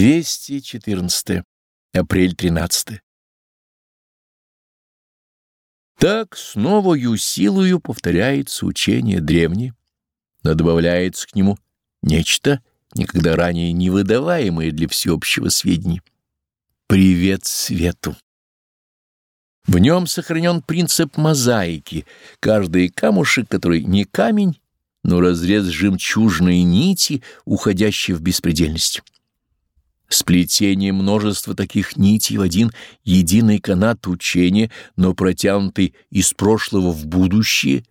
214. Апрель 13. Так с новою силою повторяется учение древнее, но добавляется к нему нечто, никогда ранее не выдаваемое для всеобщего сведения. Привет свету! В нем сохранен принцип мозаики, каждый камушек, который не камень, но разрез жемчужной нити, уходящей в беспредельность. Сплетение множества таких нитей в один единый канат учения, но протянутый из прошлого в будущее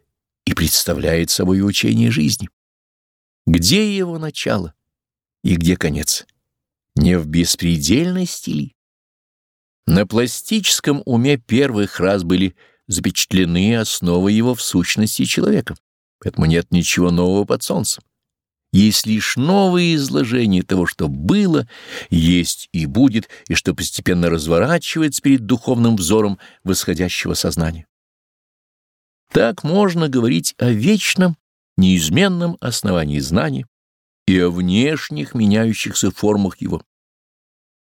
и представляет собой учение жизни. Где его начало и где конец? Не в беспредельности ли? На пластическом уме первых раз были запечатлены основы его в сущности человека, поэтому нет ничего нового под солнцем есть лишь новые изложения того, что было, есть и будет, и что постепенно разворачивается перед духовным взором восходящего сознания. Так можно говорить о вечном, неизменном основании знания и о внешних меняющихся формах его.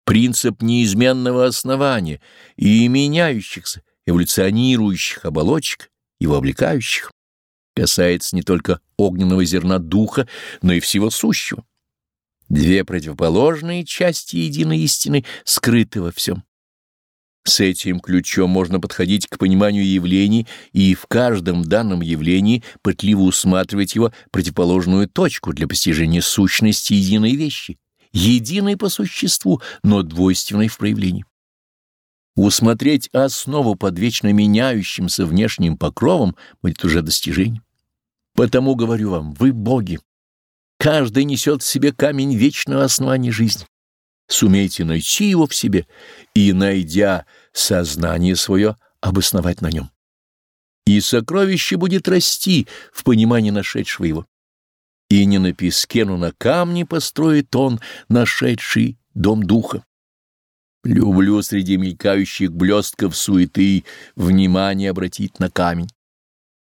Принцип неизменного основания и меняющихся, эволюционирующих оболочек, его облекающих, касается не только огненного зерна духа, но и всего сущего. Две противоположные части единой истины скрыты во всем. С этим ключом можно подходить к пониманию явлений и в каждом данном явлении пытливо усматривать его противоположную точку для постижения сущности единой вещи, единой по существу, но двойственной в проявлении. Усмотреть основу под вечно меняющимся внешним покровом будет уже достижением. Потому говорю вам, вы боги. Каждый несет в себе камень вечного основания жизни. Сумейте найти его в себе и, найдя сознание свое, обосновать на нем. И сокровище будет расти в понимании нашедшего его. И не на песке, но на камне построит он, нашедший дом духа. Люблю среди мелькающих блестков суеты внимание обратить на камень.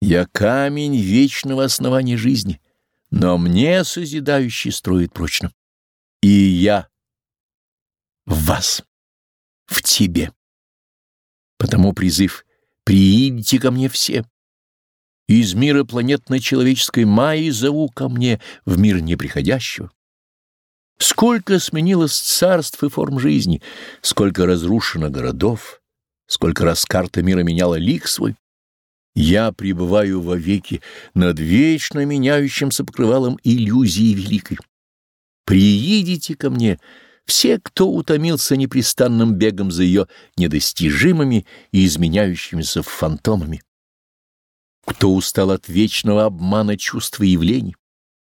Я камень вечного основания жизни, но мне созидающий строит прочно. И я в вас, в тебе. Потому призыв «Приидите ко мне все». Из мира планетно-человеческой Майи зову ко мне в мир неприходящего. Сколько сменилось царств и форм жизни, сколько разрушено городов, сколько раз карта мира меняла лик свой. Я пребываю вовеки над вечно меняющимся покрывалом иллюзии великой. Приидите ко мне все, кто утомился непрестанным бегом за ее недостижимыми и изменяющимися фантомами, кто устал от вечного обмана чувств и явлений,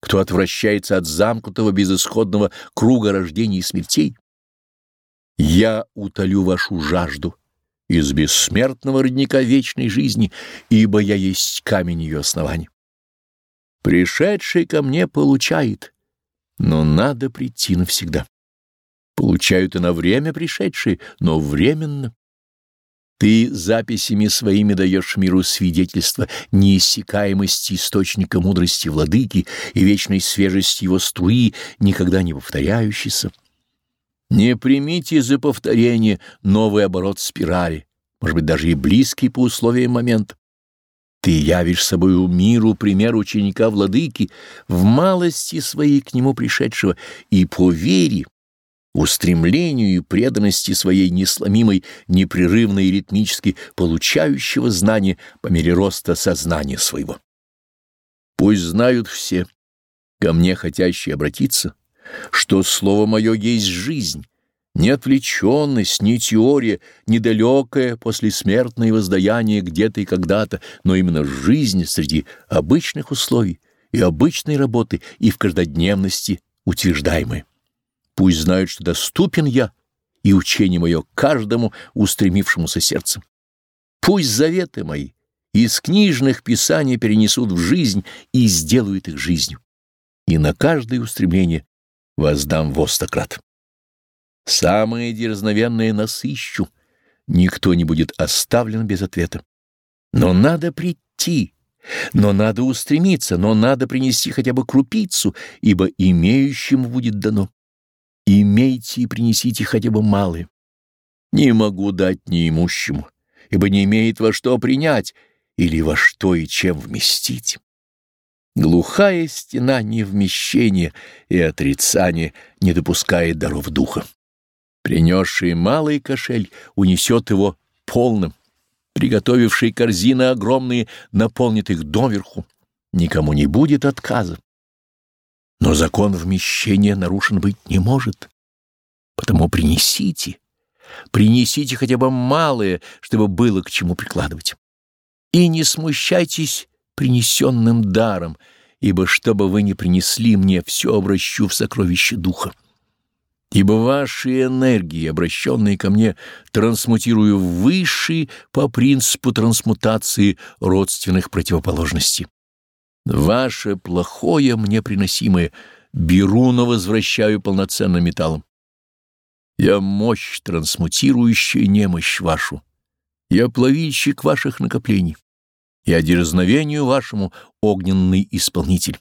кто отвращается от замкнутого безысходного круга рождений и смертей. Я утолю вашу жажду из бессмертного родника вечной жизни, ибо я есть камень ее основания. Пришедший ко мне получает, но надо прийти навсегда. Получают и на время пришедшие, но временно. Ты записями своими даешь миру свидетельство неиссякаемости источника мудрости владыки и вечной свежести его струи, никогда не повторяющейся. Не примите за повторение новый оборот спирали, может быть, даже и близкий по условиям момент. Ты явишь собою миру пример ученика владыки, в малости своей к нему пришедшего, и по вере, устремлению и преданности своей несломимой, непрерывной и ритмически получающего знания по мере роста сознания своего. Пусть знают все, ко мне хотящие обратиться, что слово мое есть жизнь, не отвлеченность, не теория, недалекое послесмертное воздаяние где-то и когда-то, но именно жизнь среди обычных условий и обычной работы и в каждодневности утверждаемая. Пусть знают, что доступен я и учение мое каждому устремившемуся сердцем. Пусть заветы мои из книжных писаний перенесут в жизнь и сделают их жизнью. И на каждое устремление воздам востократ. Самое дерзновенное насыщу, никто не будет оставлен без ответа. Но надо прийти, но надо устремиться, но надо принести хотя бы крупицу, ибо имеющему будет дано. Имейте и принесите хотя бы малые. Не могу дать неимущему, ибо не имеет во что принять или во что и чем вместить. Глухая стена невмещения и отрицания не допускает даров духа. Принесший малый кошель унесет его полным, приготовивший корзины огромные наполнит их доверху. Никому не будет отказа. Но закон вмещения нарушен быть не может. Потому принесите, принесите хотя бы малое, чтобы было к чему прикладывать. И не смущайтесь принесенным даром, ибо что бы вы ни принесли мне, все обращу в сокровище духа. Ибо ваши энергии, обращенные ко мне, трансмутирую в высшие по принципу трансмутации родственных противоположностей. Ваше плохое мне приносимое беру, но возвращаю полноценным металлом. Я мощь, трансмутирующая немощь вашу. Я плавильщик ваших накоплений. Я дерзновению вашему огненный исполнитель.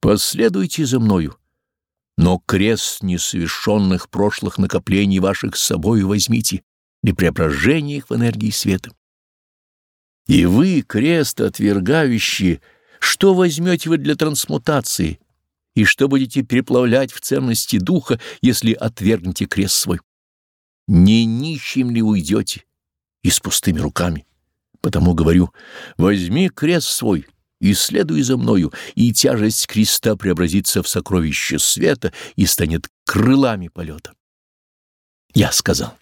Последуйте за мною, но крест несовершенных прошлых накоплений ваших с собою возьмите для преображения их в энергии света. И вы, крест отвергающие, что возьмете вы для трансмутации, и что будете переплавлять в ценности духа, если отвергнете крест свой? Не нищим ли уйдете и с пустыми руками? Потому говорю, возьми крест свой и следуй за мною, и тяжесть креста преобразится в сокровище света и станет крылами полета. Я сказал.